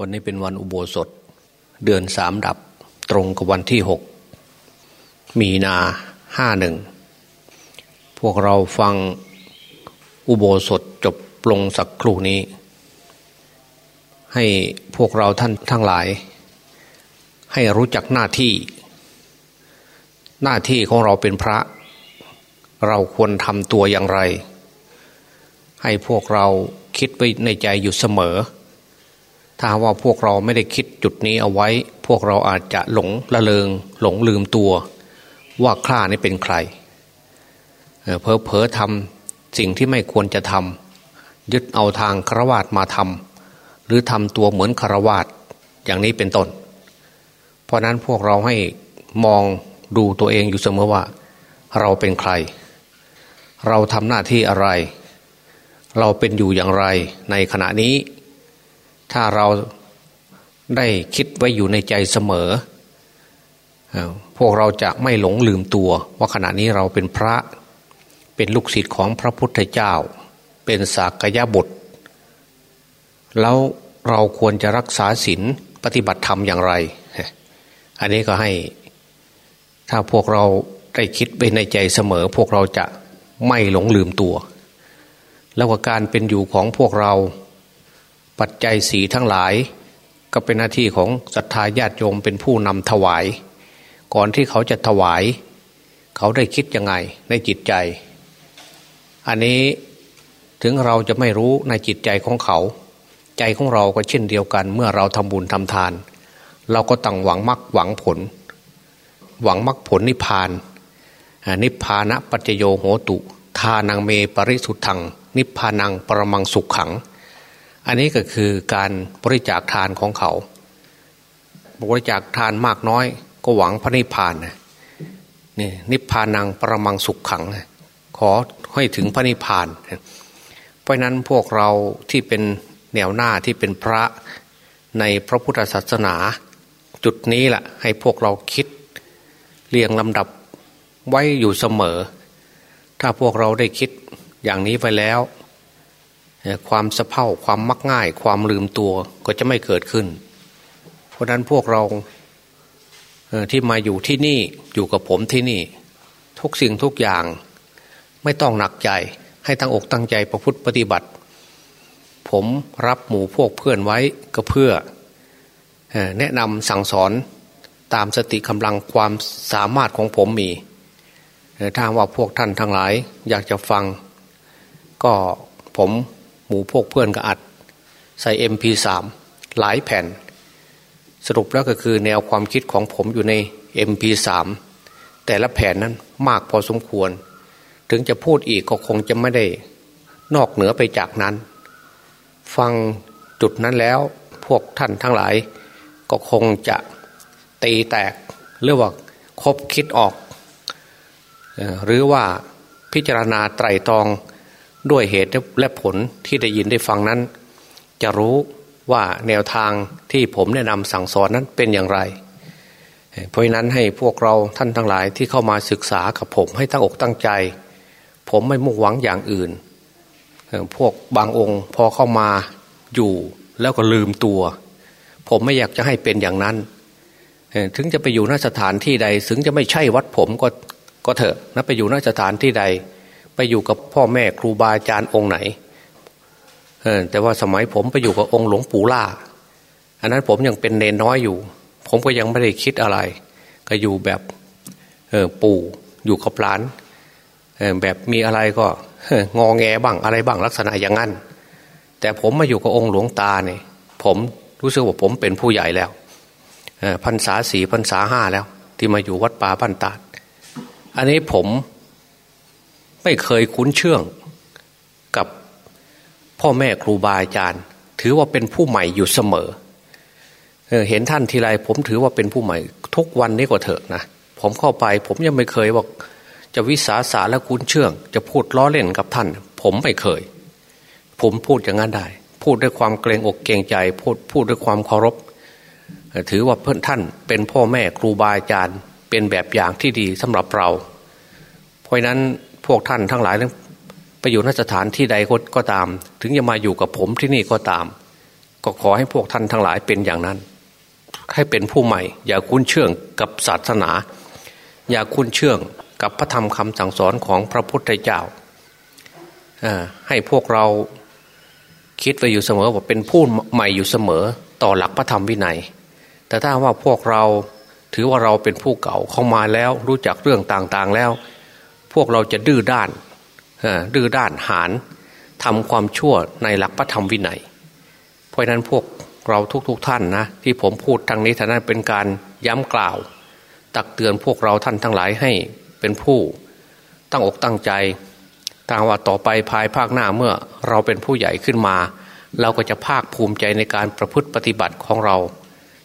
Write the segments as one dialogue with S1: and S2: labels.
S1: วันนี้เป็นวันอุโบสถ เดือนสามดับ ตรงกับวันที่หกมีนาห้าหนึ่ง พวกเราฟังอุโบสถจบลงสักครู่นี้ ให้พวกเราท่านทั้งหลาย ให้รู้จักหน้าที่ หน้าที่ของเราเป็นพระ เราควรทำตัวอย่างไร ให้พวกเราคิดไว้ในใจอยู่เสมอ ถ้าว่าพวกเราไม่ได้คิดจุดนี้เอาไว้ พวกเราอาจจะหลงละเลงหลงลืมตัว ว่าข้านี่เป็นใครเพอเพอทำสิ่งที่ไม่ควรจะทำยึดเอาทางครวาตมาทำหรือทำตัวเหมือนครวาตอย่างนี้เป็นต้น เพราะนั้นพวกเราให้มองดูตัวเองอยู่เสมอว่า เราเป็นใคร เราทำหน้าที่อะไร เราเป็นอยู่อย่างไรในขณะนี้ ถ้าเราได้คิดไว้อยู่ในใจเสมอ พวกเราจะไม่หลงลืมตัว ว่าขณะนี้เราเป็นพระเป็นลูกศิษย์ของพระพุทธเจ้า เป็นสากยบุตร แล้วเราควรจะรักษาศีลปฏิบัติธรรมอย่างไร อันนี้ก็ให้ ถ้าพวกเราได้คิดไว้ในใจเสมอ พวกเราจะไม่หลงลืมตัว แล้วก็การเป็นอยู่ของพวกเรา ปัจจัยสีทั้งหลาย ก็เป็นหน้าที่ของศรัทธาญาติโยมเป็นผู้นำถวาย ก่อนที่เขาจะถวาย เขาได้คิดยังไงในจิตใจ อันนี้ถึงเราจะไม่รู้ในจิตใจของเขา ใจของเราก็เช่นเดียวกัน เมื่อเราทำบุญทำทาน เราก็ตั้งหวังมรรคหวังผล หวังมรรคผลนิพพาน นิพพานะปัจโยโหตุ ทานังเมปริสุทธัง นิพพานังปรมังสุขขัง อันนี้ก็คือการบริจาคทานของเขา บริจาคทานมากน้อยก็หวังพระนิพพานนะนี่นิพพานังประมังสุขขังขอให้ถึงพระนิพพาน เพราะนั้นพวกเราที่เป็นแนวหน้าที่เป็นพระในพระพุทธศาสนา จุดนี้แหละให้พวกเราคิดเรียงลำดับไว้อยู่เสมอ ถ้าพวกเราได้คิดอย่างนี้ไปแล้ว ความสะเพร่าความมักง่าย ความลืมตัวก็จะไม่เกิดขึ้น เพราะนั้นพวกเราที่มาอยู่ที่นี่อยู่กับผมที่นี่ ทุกสิ่งทุกอย่าง ไม่ต้องหนักใจ ให้ตั้งอกตั้งใจประพฤติปฏิบัติ ผมรับหมู่พวกเพื่อนไว้ก็เพื่อ แนะนำสั่งสอนตามสติกำลังความสามารถของผมมีถ้าว่าพวกท่านทั้งหลายอยากจะฟัง ก็ผม มู่พวกเพื่อนก็อัด ใส่ MP3 หลายแผ่น สรุปแล้วก็คือแนวความคิดของผมอยู่ใน MP3 แต่ละแผ่นนั้นมากพอสมควร ถึงจะพูดอีกก็คงจะไม่ได้นอกเหนือไปจากนั้น ฟังจุดนั้นแล้วพวกท่านทั้งหลาย ก็คงจะตีแตกหรือว่าคบคิดออก หรือว่าพิจารณาไตรตรอง ด้วยเหตุและผลที่ได้ยินได้ฟังนั้น จะรู้ว่าแนวทางที่ผมแนะนำสั่งสอนนั้นเป็นอย่างไร เพราะนั้นให้พวกเราท่านทั้งหลายที่เข้ามาศึกษากับผมให้ตั้งอกตั้งใจ ผมไม่มุ่งหวังอย่างอื่น พวกบางองค์พอเข้ามาอยู่แล้วก็ลืมตัว ผมไม่อยากจะให้เป็นอย่างนั้น ถึงจะไปอยู่นสถานที่ใด ถึงจะไม่ใช่วัดผมก็ก็เถอะนะไปอยู่นสถานที่ใด อยู่กับพ่อแม่ครูบาอาจารย์องค์ไหนแต่ว่าสมัยผมไปอยู่กับองค์หลวงปู่ล่า อันนั้นผมยังเป็นเนนน้อยอยู่ ผมก็ยังไม่ได้คิดอะไร ก็อยู่แบบปู่อยู่กับหลานแบบมีอะไรก็งอแงบ้างอะไรบ้างลักษณะอย่างนั้น แต่ผมมาอยู่กับองค์หลวงตาเนี่ยผมรู้สึกว่าผมเป็นผู้ใหญ่แล้วพรรษาสี่พรรษาห้าแล้ว ที่มาอยู่วัดป่าบ้านตาด อันนี้ผม ไม่เคยคุ้นเชื่องกับพ่อแม่ครูบาอาจารย์ ถือว่าเป็นผู้ใหม่อยู่เสมอเห็นท่านทีไรผมถือว่าเป็นผู้ใหม่ ทุกวันนี้ก็เถอะนะผมเข้าไป ผมยังไม่เคยว่าจะวิสาสาและคุ้นเชื่อง จะพูดล้อเล่นกับท่าน ผมไม่เคย ผมพูดอย่างนั้นได้ พูดด้วยความเกรงอกเกรงใจ พูดพูดด้วยความเคารพ ถือว่าเพื่อนท่านเป็นพ่อแม่ครูบาอาจารย์ เป็นแบบอย่างที่ดีสำหรับเรา เพราะนั้น พวกท่านทั้งหลายไปอยู่นสถานที่ใดก็ตาม ถึงจะมาอยู่กับผมที่นี่ก็ตาม ก็ขอให้พวกท่านทั้งหลายเป็นอย่างนั้น ให้เป็นผู้ใหม่ อย่าคุ้นเชื่องกับศาสนา อย่าคุ้นเชื่องกับพระธรรมคำสั่งสอนของพระพุทธเจ้าให้พวกเราคิดไปอยู่เสมอว่าเป็นผู้ใหม่อยู่เสมอต่อหลักพระธรรมวินัย แต่ถ้าว่าพวกเราถือว่าเราเป็นผู้เก่าเข้ามาแล้วรู้จักเรื่องต่างๆแล้ว พวกเราจะดื้อด้านดื้อด้านหานทำความชั่วในหลักพระธรรมวินัย เพราะนั้นพวกเราทุกๆทท่านนะที่ผมพูดทางนี้ท่านั้นเป็นการย้ำกล่าว ตักเตือนพวกเราท่านทั้งหลายให้เป็นผู้ตั้งอกตั้งใจทางว่าต่อไปภายภาคหน้าเมื่อเราเป็นผู้ใหญ่ขึ้นมา เราก็จะภาคภูมิใจในการประพฤติปฏิบัติของเรา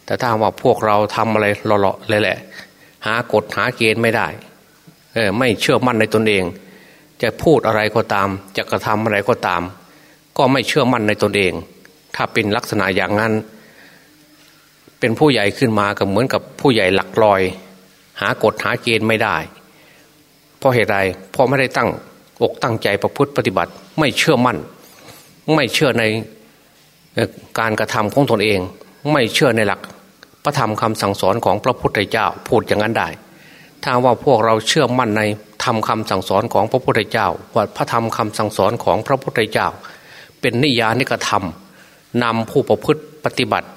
S1: แต่ถ้าว่าพวกเราทำอะไรหล่อๆเลยแหละ หากฎหาเกณฑ์ไม่ได้ ไม่เชื่อมั่นในตนเอง จะพูดอะไรก็ตาม จะกระทำอะไรก็ตาม ก็ไม่เชื่อมั่นในตนเอง ถ้าเป็นลักษณะอย่างนั้น เป็นผู้ใหญ่ขึ้นมาก็เหมือนกับผู้ใหญ่หลักลอย หากฎหาเกณฑ์ไม่ได้ เพราะเหตุใดเพราะไม่ได้ตั้งอกตั้งใจประพฤติปฏิบัติ ไม่เชื่อมั่น ไม่เชื่อในการกระทำของตนเอง ไม่เชื่อในหลัก พระธรรมคำสั่งสอนของพระพุทธเจ้าพูดอย่างนั้นได้ ถ้าว่าพวกเราเชื่อมั่นในธรรมคาสั่งสอนของพระพุทธเจ้าว่าพระธรรมคำสั่งสอนของพระพุทธเจ้า เป็นนิยานิกระทำนำผู้ประพฤติปฏิบัติ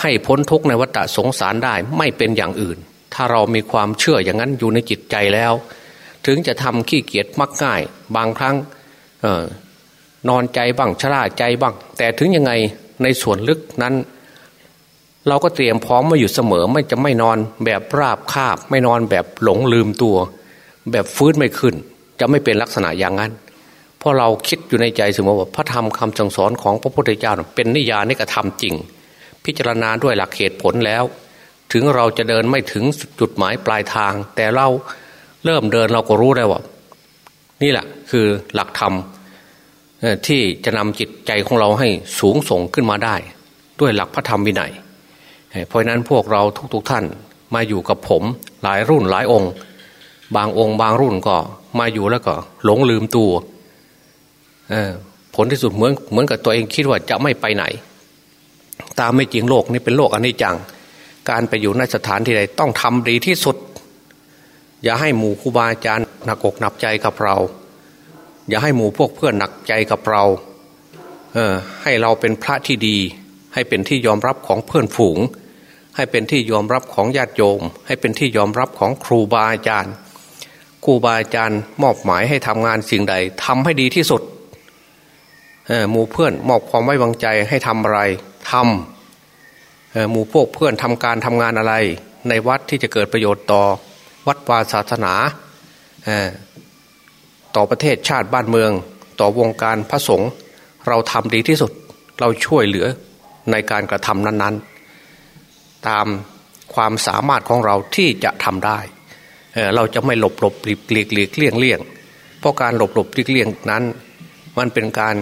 S1: ให้พ้นทุกข์ในวัฏสงสารได้ไม่เป็นอย่างอื่น ถ้าเรามีความเชื่ออย่างนั้นอยู่ในจิตใจแล้ว ถึงจะทำขี้เกียจมักง่าย บางครั้งออนอนใจบ้างชราใจบ้าง แต่ถึงยังไงในส่วนลึกนั้น เราก็เตรียมพร้อมมาอยู่เสมอ ไม่จะไม่นอนแบบราบคาบ ไม่นอนแบบหลงลืมตัว แบบฟื้นไม่ขึ้น จะไม่เป็นลักษณะอย่างนั้น เพราะเราคิดอยู่ในใจเสมอว่าพระธรรมคำสั่งสอนของพระพุทธเจ้าเป็นนิยานิกระทำจริง พิจารณาด้วยหลักเหตุผลแล้ว ถึงเราจะเดินไม่ถึงจุดหมายปลายทาง แต่เราเริ่มเดินเราก็รู้ได้ว่า นี่แหละคือหลักธรรมที่จะนำจิตใจของเราให้สูงส่งขึ้นมาได้ ด้วยหลักพระธรรมวินัย เพราะนั้นพวกเราทุกๆทท่านมาอยู่กับผมหลายรุ่นหลายองค์ บางองค์บางรุ่นก็มาอยู่แล้วก็หลงลืมตัวผลที่สุดเหมือนเหมือนกับตัวเองคิดว่าจะไม่ไปไหน ตามไม่จริงโลกนี้เป็นโลกอนิจจัง การไปอยู่ในสถานที่ใดต้องทำดีที่สุด อย่าให้หมู่ครูบาอาจารย์หนักอกหนักใจกับเรา อย่าให้หมู่พวกเพื่อนหนักใจกับเราเออให้เราเป็นพระที่ดี ให้เป็นที่ยอมรับของเพื่อนฝูง ให้เป็นที่ยอมรับของญาติโยม ให้เป็นที่ยอมรับของครูบาอาจารย์ครูบาอาจารย์มอบหมายให้ทำงานสิ่งใดทำให้ดีที่สุดหมู่เพื่อนมอบความไว้วางใจให้ทำอะไรทำหมู่พวกเพื่อนทำการทำงานอะไร ในวัดที่จะเกิดประโยชน์ต่อวัดวาศาสนาต่อประเทศชาติบ้านเมือง ต่อวงการพระสงฆ์เราทำดีที่สุด เราช่วยเหลือในการกระทำนั้น ๆ ตามความสามารถของเราที่จะทำได้เเราจะไม่หลบหลบหลีกหลีกเลี่ยงเลี่ยง เพราะการหลบหลบหลีกเลี่ยงนั้น มันเป็นการ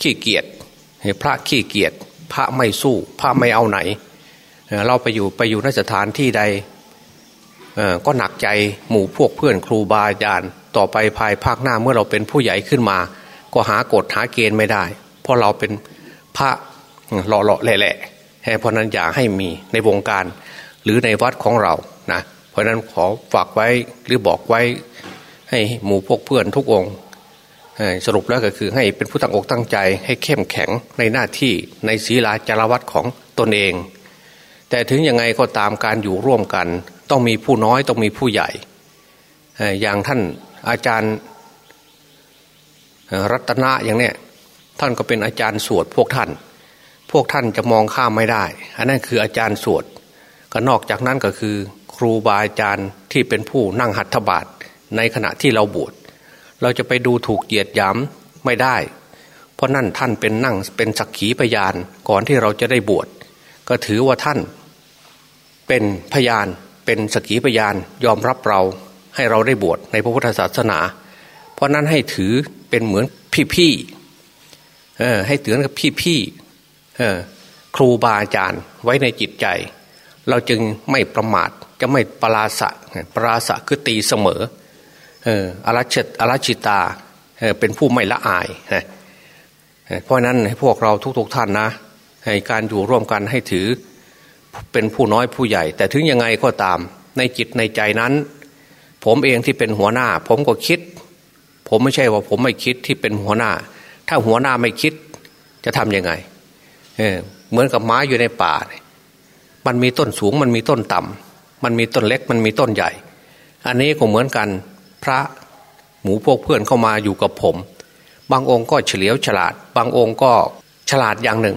S1: ขี้เกียจพระขี้เกียจพระไม่สู้ พระไม่เอาไหน เราไปอยู่ไปอยู่ในสถานที่ใดก็หนักใจหมู่พวกเพื่อนครูบาอาจารย์ต่อไปภายภาคหน้าเมื่อเราเป็นผู้ใหญ่ขึ้นมา ก็หากฎหาเกณฑ์ไม่ได้ เพราะเราเป็นพระหล่อหล่อแหละ เพราะนั้นอย่าให้มีในวงการหรือในวัดของเรานะเพราะนั้นขอฝากไว้หรือบอกไว้ให้หมู่พวกเพื่อนทุกองค์สรุปแล้วก็คือให้เป็นผู้ตั้งอกตั้งใจให้เข้มแข็งในหน้าที่ในศีลาจารวัตของตนเอง แต่ถึงยังไงก็ตามการอยู่ร่วมกัน ต้องมีผู้น้อยต้องมีผู้ใหญ่ อย่างท่านอาจารย์รัตนะอย่างเนี้ยท่านก็เป็นอาจารย์สวดพวกท่าน พวกท่านจะมองข้ามไม่ได้ อันนั้นคืออาจารย์สวดก็นอกจากนั้นก็คือ ครูบาอาจารย์ที่เป็นผู้นั่งหัตถบาทในขณะที่เราบวชเราจะไปดูถูกเหยียดหยามไม่ได้ เพราะนั่นท่านเป็นนั่งเป็นสักขีพยานก่อนที่เราจะได้บวชก็ถือว่าท่านเป็นพยานเป็นสักขีพยานยอมรับเราให้เราได้บวชในพระพุทธศาสนา เพราะนั้นให้ถือเป็นเหมือนพี่ๆให้ถือกับพี่ๆ ครูบาอาจารย์ไว้ในจิตใจ เราจึงไม่ประมาทจะไม่ปราศะปราศะคือตีเสมออรัชอรัชิตาเป็นผู้ไม่ละอายเพราะนั้นให้พวกเราทุกๆทท่านนะให้การอยู่ร่วมกันให้ถือเป็นผู้น้อยผู้ใหญ่ แต่ถึงยังไงก็ตามในจิตในใจนั้น ผมเองที่เป็นหัวหน้า ผมก็คิด ผมไม่ใช่ว่าผมไม่คิดที่เป็นหัวหน้า ถ้าหัวหน้าไม่คิดจะทำยังไง เเหมือนกับไม้อยู่ในป่ามันมีต้นสูงมันมีต้นต่ำมันมีต้นเล็กมันมีต้นใหญ่ อันนี้ก็เหมือนกันพระหมูพวกเพื่อนเข้ามาอยู่กับผม บางองค์ก็เฉลียวฉลาด บางองค์ก็ฉลาดอย่างหนึ่ง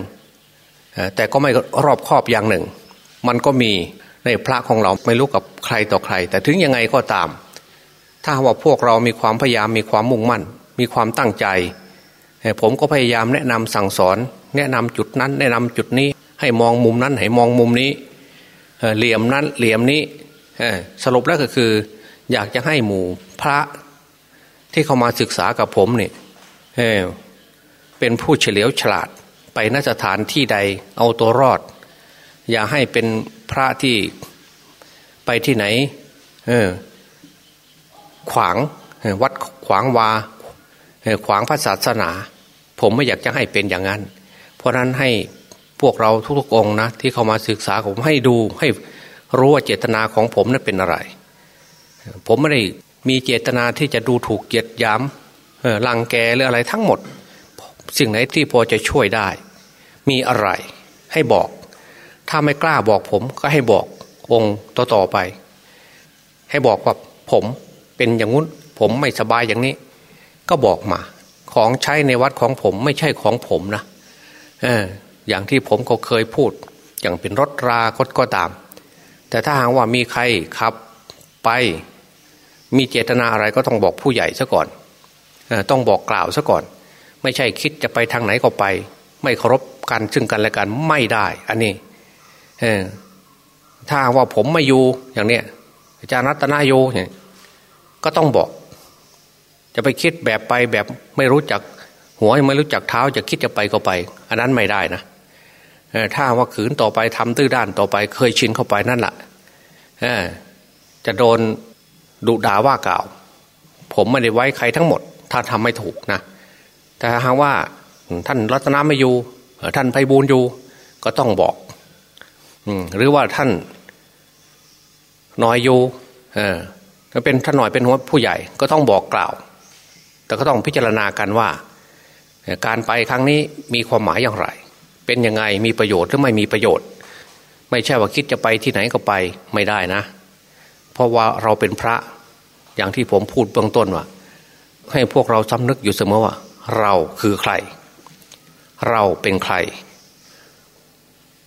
S1: แต่ก็ไม่รอบครอบอย่างหนึ่ง มันก็มีในพระของเราไม่รู้กับใครต่อใคร แต่ถึงยังไงก็ตาม ถ้าว่าพวกเรามีความพยายามมีความมุ่งมั่น มีความตั้งใจ ผมก็พยายามแนะนำสั่งสอน แนะนำจุดนั้น แนะนำจุดนี้ ให้มองมุมนั้นให้มองมุมนี้เหลี่ยมนั้นเหลี่ยมนี้สรุปแล้วก็คือ อยากจะให้หมู่พระที่เขามาศึกษากับผมเนี่ยเป็นผู้เฉลียวฉลาดไปนสถานที่ใดเอาตัวรอด อย่าให้เป็นพระที่ไปที่ไหนขวางวัดขวางวาขวางพระศาสนา ผมไม่อยากจะให้เป็นอย่างนั้น เพราะนั้นให้พวกเราทุกๆองนะที่เข้ามาศึกษาผมให้ดูให้รู้ว่าเจตนาของผมนั้นเป็นอะไร ผมไม่ได้มีเจตนาที่จะดูถูกเกียดย้ำลังแกหรืออะไรทั้งหมด สิ่งไหนที่พอจะช่วยได้ มีอะไรให้บอก ถ้าไม่กล้าบอกผมก็ให้บอกองค์ต่อๆไป ให้บอกว่าผมเป็นอย่างงุ้น ผมไม่สบายอย่างนี้ ก็บอกมา ของใช้ในวัดของผมไม่ใช่ของผมนะ เอออย่างที่ผมก็เคยพูด อย่างเป็นรถราก็ก็ตาม แต่ถ้าหากว่ามีใครขับไป มีเจตนาอะไรก็ต้องบอกผู้ใหญ่ซะก่อนต้องบอกกล่าวซะก่อน ไม่ใช่คิดจะไปทางไหนก็ไป ไม่เคารพกันซึ่งกันและกันไม่ได้ อันนี้ถ้าว่าผมไม่อยู่อย่างเนี้ยอาจารย์รัตนาโยเนี่ยก็ต้องบอก จะไปคิดแบบไปแบบไม่รู้จัก หัวยังไม่รู้จักเท้าจะคิดจะไปก็ไป อันนั้นไม่ได้นะถ้าว่าขืนต่อไปทำตื้อด้านต่อไป เคยชินเข้าไปนั่นแหละจะโดนดุด่าว่ากล่าว ผมไม่ได้ไว้ใครทั้งหมด ถ้าทำไม่ถูกนะแต่หากว่าท่านรัตนาไม่อยู่ท่านไพบูลอยู่ก็ต้องบอกหรือว่าท่านน้อยอยู่เออเป็นท่านหน่อยเป็นหัวผู้ใหญ่ก็ต้องบอกกล่าว แต่ก็ต้องพิจารณากันว่า การไปครั้งนี้มีความหมายอย่างไร เป็นยังไงมีประโยชน์หรือไม่มีประโยชน์ ไม่ใช่ว่าคิดจะไปที่ไหนก็ไปไม่ได้นะ เพราะว่าเราเป็นพระอย่างที่ผมพูดเบื้องต้นว่า ให้พวกเราสำนึกอยู่เสมอว่า เราคือใคร เราเป็นใคร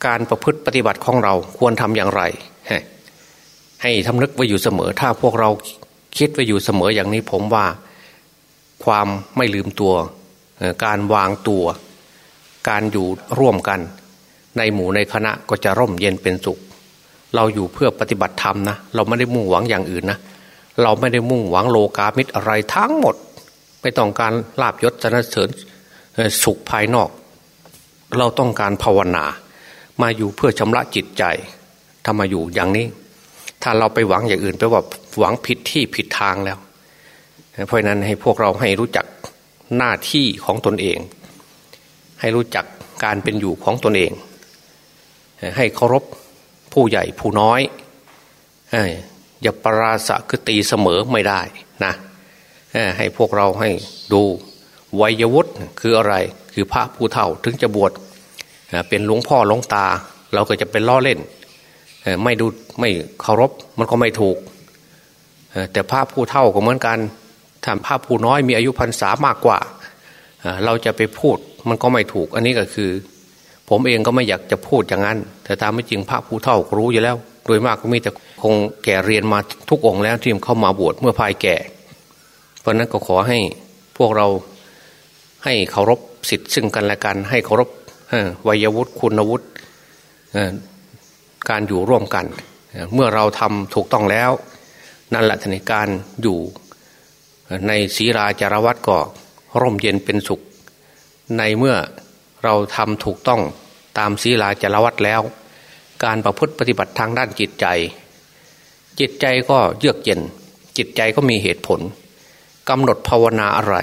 S1: การประพฤติปฏิบัติของเราควรทำอย่างไร ให้ทำนึกไว้อยู่เสมอ ถ้าพวกเราคิดไว้อยู่เสมออย่างนี้ผมว่า ความไม่ลืมตัว การวางตัว การอยู่ร่วมกัน ในหมู่ในคณะก็จะร่มเย็นเป็นสุข เราอยู่เพื่อปฏิบัติธรรมนะเราไม่ได้มุ่งหวังอย่างอื่นนะเราไม่ได้มุ่งหวังโลกามิตรอะไรทั้งหมด ไม่ต้องการลาบยศสนเสริญสุขภายนอก เราต้องการภาวนา มาอยู่เพื่อชำระจิตใจทำมาอยู่อย่างนี้ ถ้าเราไปหวังอย่างอื่นแปลว่าหวังผิดที่ผิดทางแล้ว เพราะนั้นให้พวกเราให้รู้จัก หน้าที่ของตนเอง ให้รู้จักการเป็นอยู่ของตนเอง ให้เคารพผู้ใหญ่ผู้น้อย อย่าปราศคือตีเสมอไม่ได้นะให้พวกเราให้ดูวัยวุฒิคืออะไรคือพระผู้เฒ่าถึงจะบวชเป็นหลวงพ่อหลวงตา เราก็จะเป็นล้อเล่นไม่ดูไม่เคารพมันก็ไม่ถูก แต่พระผู้เฒ่าก็เหมือนกัน ถ้าพระผู้น้อยมีอายุพรรษามากกว่า เราจะไปพูดมันก็ไม่ถูก อันนี้ก็คือ ผมเองก็ไม่อยากจะพูดอย่างนั้น แต่ตามไม่จริงพระผู้เฒ่ารู้อยู่แล้ว โดยมากก็มีแต่คงแก่เรียนมาทุกองค์แล้วที่เข้ามาบวชเมื่อภายแก่ เพราะนั้นก็ขอให้พวกเราให้เคารพสิทธิ์ซึ่งกันและกัน ให้เคารพวัยวุฒิคุณวุฒิการอยู่ร่วมกัน เมื่อเราทำถูกต้องแล้ว นั่นแหละทนการอยู่ ในศีราจารวัตก็ร่มเย็นเป็นสุข ในเมื่อเราทำถูกต้องตามศีลาจารวัตแล้ว การประพฤติปฏิบัติทางด้านจิตใจ จิตใจก็เยือกเย็น จิตใจก็มีเหตุผลกำหนดภาวนาอะไร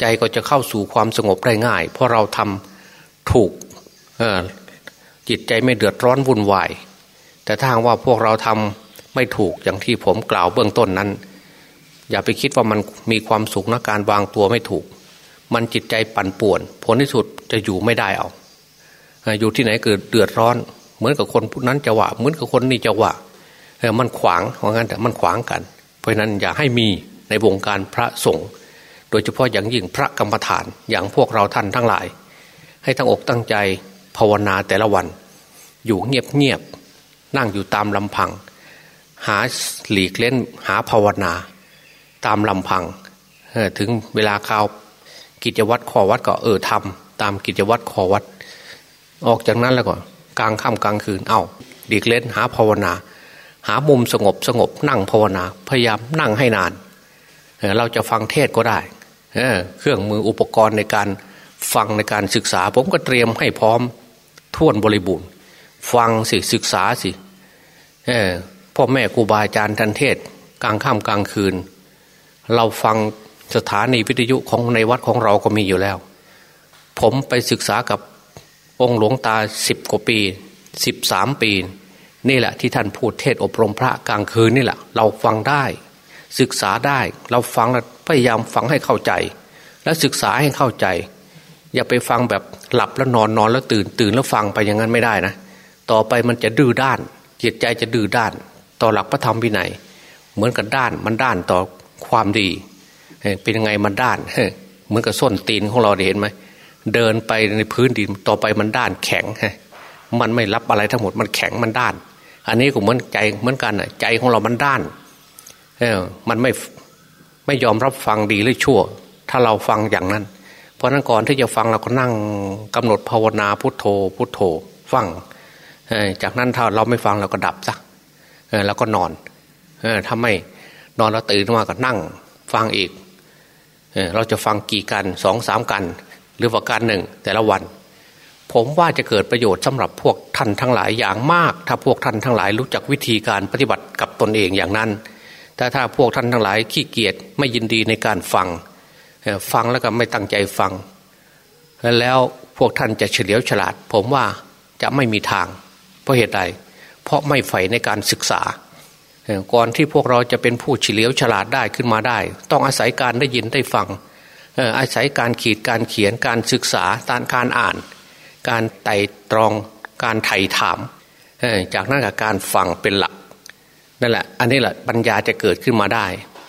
S1: ใจก็จะเข้าสู่ความสงบได้ง่าย เพราะเราทำถูกจิตใจไม่เดือดร้อนวุ่นวาย แต่ถ้าว่าพวกเราทำไม่ถูกอย่างที่ผมกล่าวเบื้องต้นนั้น อย่าไปคิดว่ามันมีความสุขนะการวางตัวไม่ถูก มันจิตใจปั่นป่วน ผลที่สุดจะอยู่ไม่ได้เอาอยู่ที่ไหนเกิดเดือดร้อน เหมือนกับคนนั้นจะว่าเหมือนกับคนนี้จะว่ามันขวางเพราะงั้นแต่มันขวางกัน เพราะนั้นอย่าให้มีในวงการพระสงฆ์โดยเฉพาะอย่างยิ่งพระกรรมฐานอย่างพวกเราท่านทั้งหลาย ให้ตั้งอกตั้งใจภาวนาแต่ละวัน อยู่เงียบเงียบนั่งอยู่ตามลำพัง หาหลีกเล่นหาภาวนา ตามลำพังถึงเวลาข่าวกิจวัตรขอวัดก็เออทำตามกิจวัตรขอวัด ออกจากนั้นแล้วก็กลางค่ำกลางคืนเอา้าหลีกเล่นหาภาวนา หามุมสงบสงบนั่งภาวนา พยายามนั่งให้นาน เราจะฟังเทศก็ได้เครื่องมืออุปกรณ์ในการฟังในการศึกษา ผมก็เตรียมให้พร้อมท่วนบริบูรณ์ ฟังสิศึกษาสิพ่อแม่ครูบาอาจารย์ทันเทศ กลางค่ำกลางคืน เราฟังสถานีวิทยุของในวัดของเราก็มีอยู่แล้ว ผมไปศึกษากับองค์หลวงตาสิบกว่าปีสิบสามปี นี่แหละที่ท่านพูดเทศอบรมพระกลางคืนนี่แหละ เราฟังได้ ศึกษาได้ เราฟังแล้วพยายามฟังให้เข้าใจ แล้วศึกษาให้เข้าใจ อย่าไปฟังแบบหลับแล้วนอนนอนแล้วตื่นตื่นแล้วฟังไปอย่างนั้นไม่ได้นะ ต่อไปมันจะดื้อด้านจิตใจจะดื้อด้าน ต่อหลักพระธรรมวินัยเหมือนกับด้านมันด้านต่อ ความดี เป็นยังไงมันด้านเหมือนกับส้นตีนของเราเห็นไหมเดินไปในพื้นดินต่อไปมันด้านแข็งมันไม่รับอะไรทั้งหมดมันแข็งมันด้าน อันนี้ก็เหมือนใจเหมือนกันใจของเรามันด้านเออมันไม่ไม่ยอมรับฟังดีหรือชั่ว ถ้าเราฟังอย่างนั้น เพราะนั้นก่อนที่จะฟังเราก็นั่งกำหนดภาวนาพุทโธ พุทโธ ฟังจากนั้นถ้าเราไม่ฟังเราก็ดับซะแล้วก็นอนถ้าไม่ นอนแล้วตื่นมาก็นั่ง ฟังอีกเราจะฟังกี่กันสองสามกัน หรือว่าการหนึ่งแต่ละวัน ผมว่าจะเกิดประโยชน์สำหรับพวกท่านทั้งหลายอย่างมาก ถ้าพวกท่านทั้งหลายรู้จักวิธีการปฏิบัติกับตนเองอย่างนั้น แต่ถ้าพวกท่านทั้งหลายขี้เกียจไม่ยินดีในการฟัง ฟังแล้วก็ไม่ตั้งใจฟัง แล้วพวกท่านจะเฉลียวฉลาด ผมว่าจะไม่มีทาง เพราะเหตุใดเพราะไม่ใฝ่ในการศึกษา ก่อนที่พวกเราจะเป็นผู้เฉลียวฉลาดได้ขึ้นมาได้ ต้องอาศัยการได้ยินได้ฟังอาศัยการขีดการเขียนการศึกษาการการอ่าน การไต่ตรองการไถ่ถาม จากนั้นกับการฟังเป็นหลักนั่นแหละอันนี้แหละปัญญาจะเกิดขึ้นมาได้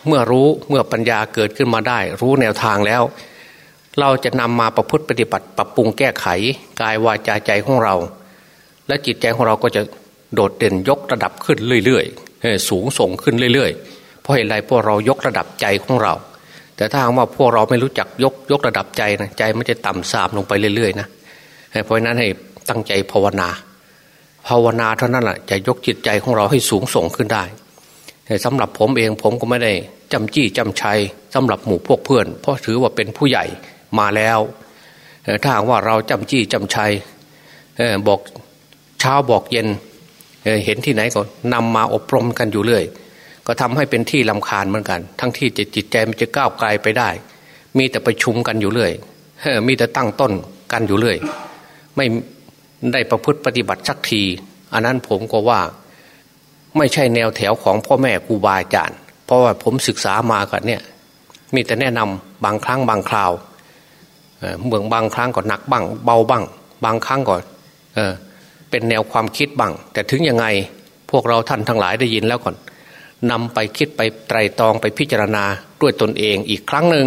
S1: เมื่อรู้เมื่อปัญญาเกิดขึ้นมาได้ รู้แนวทางแล้ว เราจะนำมาประพฤติปฏิบัติ ปรับปรุงแก้ไขกายวาจาใจของเรา และจิตใจของเราก็จะโดดเด่นยกระดับขึ้นเรื่อยๆ สูงส่งขึ้นเรื่อยๆ เพราะเหตุไรพวกเรายกระดับใจของเรา แต่ถ้าหากว่าพวกเราไม่รู้จักยกยกระดับใจนะใจมันจะต่ำทรามลงไปเรื่อยๆนะเพราะนั้นให้ตั้งใจภาวนา ภาวนาเท่านั้นแหละจะยกจิตใจของเราให้สูงส่งขึ้นได้สำหรับผมเองผมก็ไม่ได้จำจี้จำชัยสำหรับหมู่พวกเพื่อน เพราะถือว่าเป็นผู้ใหญ่มาแล้วถ้าหากว่าเราจำจี้จำชัยบอกเช้าบอกเย็น เห็นที่ไหนก็นำมาอบรมกันอยู่เรื่อย ก็ทำให้เป็นที่ลำคาญเหมือนกัน ทั้งที่จิตจิตใจมันจะก้าวไกลไปได้ มีแต่ประชุมกันอยู่เรื่อยมีแต่ตั้งต้นกันอยู่เรื่อย ไม่ได้ประพฤติปฏิบัติสักที อันนั้นผมก็ว่าไม่ใช่แนวแถวของพ่อแม่ครูบาอาจารย์ เพราะว่าผมศึกษามากันเนี่ย มีแต่แนะนำบางครั้งบางคราวเมืองบางครั้งก็หนักบ้าง เบาบ้าง บางครั้งก็เเป็นแนวความคิดบ้างแต่ถึงยังไงพวกเราท่านทั้งหลายได้ยินแล้วก่อนนำไปคิดไปไตรตรองไปพิจารณาด้วยตนเองอีกครั้งหนึ่ง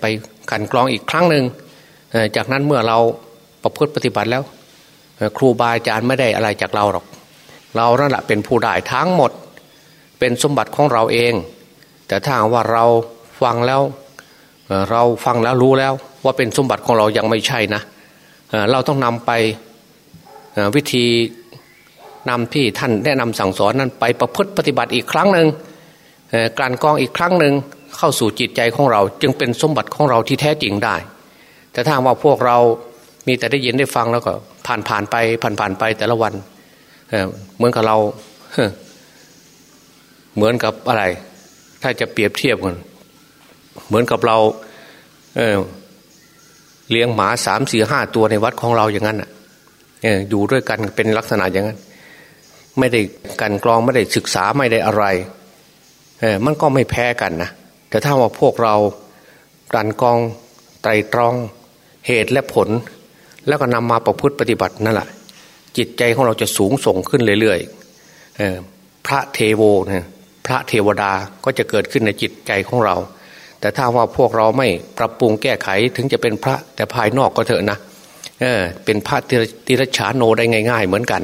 S1: ไปกันกรองอีกครั้งหนึ่งจากนั้นเมื่อเราประพฤติปฏิบัติแล้ว ครูบาอาจารย์ไม่ได้อะไรจากเราหรอก เรานั่นแหละเป็นผู้ได้ทั้งหมด เป็นสมบัติของเราเอง แต่ถ้าว่าเราฟังแล้วเราฟังแล้วรู้แล้วว่าเป็นสมบัติของเรายังไม่ใช่นะเราต้องนำไป วิธีนำที่ท่านแนะนำสั่งสอนนั้นไปประพฤติปฏิบัติอีกครั้งหนึ่งการกองอีกครั้งหนึ่งเข้าสู่จิตใจของเรา จึงเป็นสมบัติของเราที่แท้จริงได้ แต่ถ้าว่าพวกเรามีแต่ได้ยินได้ฟังแล้วก็ ผ่านผ่านไปผ่านผ่านไปแต่ละวันเหมือนกับเราเหมือนกับอะไร ถ้าจะเปรียบเทียบกันเหมือนกับเราเเลี้ยงหมาสามสี่ห้าตัวในวัดของเราอย่างนั้นอะ เอออยู่ด้วยกันเป็นลักษณะอย่างนั้น ไม่ได้กันกรองไม่ได้ศึกษาไม่ได้อะไรเออมันก็ไม่แพ้กันนะแต่ถ้าว่าพวกเรากันกรองไตรตรองเหตุและผล แล้วก็นำมาประพฤติปฏิบัตินั่นแหละจิตใจของเราจะสูงส่งขึ้นเรื่อยๆพระเทโวนี่ยพระเทวดาก็จะเกิดขึ้นในจิตใจของเรา แต่ถ้าว่าพวกเราไม่ปรับปรุงแก้ไขถึงจะเป็นพระแต่ภายนอกก็เถอะนะ เออเป็นพระติรชาโนได้ง่าย ๆ เหมือนกัน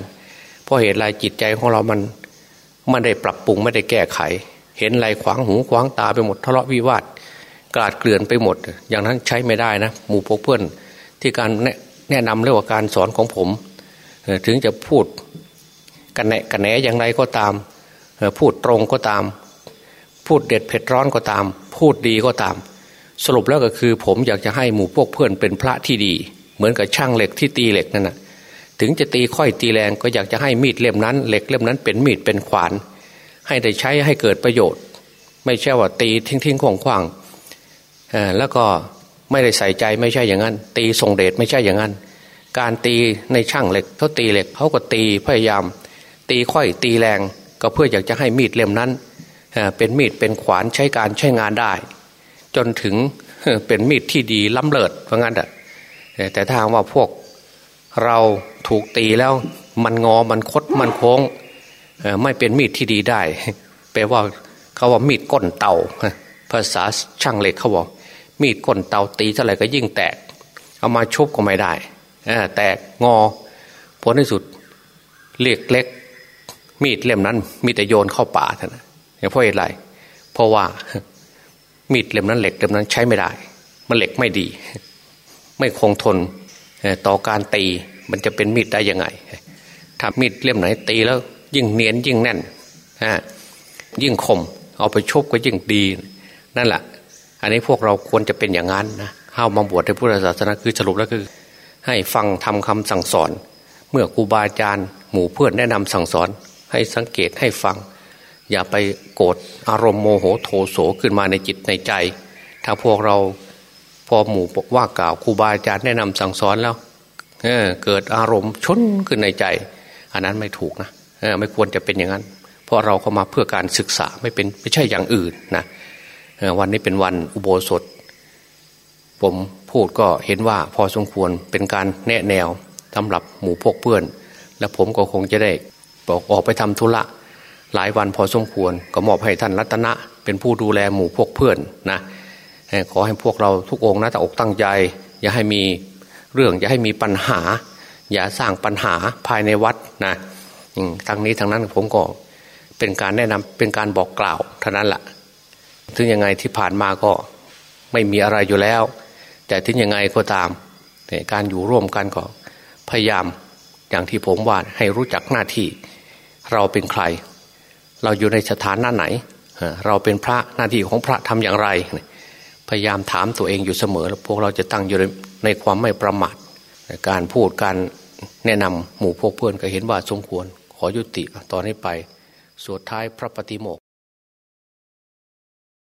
S1: เพราะเหตุไรจิตใจของเรามันไม่ได้ปรับปรุงไม่ได้แก้ไข เห็นไรขวางหูขวางตาไปหมดทะเลาะวิวาทกลาดเกลื่อนไปหมด อย่างนั้นใช้ไม่ได้นะหมู่พกเพื่อนที่การแนะนำเรื่องการสอนของผม ถึงจะพูดกันแหนกันแหนอย่างไรก็ตาม พูดตรงก็ตาม พูดเด็ดเผ็ดร้อนก็ตาม พูดดีก็ตาม สรุปแล้วก็คือผมอยากจะให้หมู่พวกเพื่อนเป็นพระที่ดี เหมือนกับช่างเหล็กที่ตีเหล็กนั่นนะถึงจะตีค่อยตีแรงก็อยากจะให้มีดเล่มนั้น เหล็กเล่มนั้นเป็นมีดเป็นขวาน ให้ได้ใช้ให้เกิดประโยชน์ ไม่ใช่ว่าตีทิ้งทิ้งขวางขวางแล้วก็ไม่ได้ใส่ใจไม่ใช่อย่างนั้น ตีทรงเดชไม่ใช่อย่างนั้น การตีในช่างเหล็กเขาตีเหล็กเขาก็ตีพยายาม ตีค่อยตีแรงก็เพื่ออยากจะให้มีดเล่มนั้นเป็นมีดเป็นขวานใช้การใช้งานได้ จนถึงเป็นมีดที่ดีล้ำเลิศเพราะงั้น แต่ถ้าว่าพวกเราถูกตีแล้วมันงอมันคดมันโค้งไม่เป็นมีดที่ดีได้แปลว่าเขาว่ามีดก้นเตาภาษาช่างเหล็กเขาบอก มีดก้นเตาตีเท่าไหร่ก็ยิ่งแตก เอามาชุบก็ไม่ได้แตกงอผลที่สุดเล็กเล็ก มีดเล่มนั้น มีแต่โยนเข้าป่าเท่านเพราะอะไร เพราะว่ามีดเล่มนั้นเหล็กเล่มนั้นใช้ไม่ได้ มันเหล็กไม่ดี ไม่คงทนต่อการตีมันจะเป็นมีดได้ยังไงถ้ามีดเล่มไหนตีแล้ว ยิ่งเนียนยิ่งแน่นยิ่งคม เอาไปชบก็ยิ่งดี นั่นแหละอันนี้พวกเราควรจะเป็นอย่างนั้นนะเข้ามาบวชในพุทธศาสนาคือสรุปแล้วคือ ให้ฟังทำคำสั่งสอน เมื่อครูบาอาจารย์ หมู่เพื่อนแนะนำสั่งสอน ให้สังเกตให้ฟัง อย่าไปโกรธอารมณ์โมโหโทโสขึ้นมาในจิตในใจ ถ้าพวกเรา พอหมู่ว่ากล่าวครูบาอาจารย์แนะนำสั่งสอนแล้วเเกิดอารมณ์ชนขึ้นในใจ อันนั้นไม่ถูกนะไม่ควรจะเป็นอย่างนั้น เพราะเราเข้ามาเพื่อการศึกษาไม่เป็นไม่ใช่อย่างอื่นนะวันนี้เป็นวันอุโบสถ ผมพูดก็เห็นว่าพอสมควรเป็นการแนะแนวสำหรับหมู่พวกเพื่อน และผมก็คงจะได้บอกออกไปทำธุระหลายวันพอสมควรก็มอบให้ท่านรัตนะ เป็นผู้ดูแลหมู่พวกเพื่อนนะ ขอให้พวกเราทุกองนะแตั้งอกตั้งใจ อย่าให้มีเรื่อง อย่าให้มีปัญหา อย่าสร้างปัญหาภายในวัดนะทั้งนี้ทั้งนั้นผมก็เป็นการแนะนำเป็นการบอกกล่าวเท่านั้นแหละถึงยังไงที่ผ่านมาก็ไม่มีอะไรอยู่แล้ว แต่ถึงยังไงก็ตามการอยู่ร่วมกันก็พยายามอย่างที่ผมว่าให้รู้จักหน้าที่ เราเป็นใคร เราอยู่ในสถานะไหน เราเป็นพระหน้าที่ของพระทำอย่างไร พยายามถามตัวเองอยู่เสมอแล้วพวกเราจะตั้งอยู่ในความไม่ประมาทการพูดการแนะนำหมู่พวกเพื่อนก็เห็นว่าสมควร ขอยุติตอนนี้ไป สุดท้ายพระปฏิโมก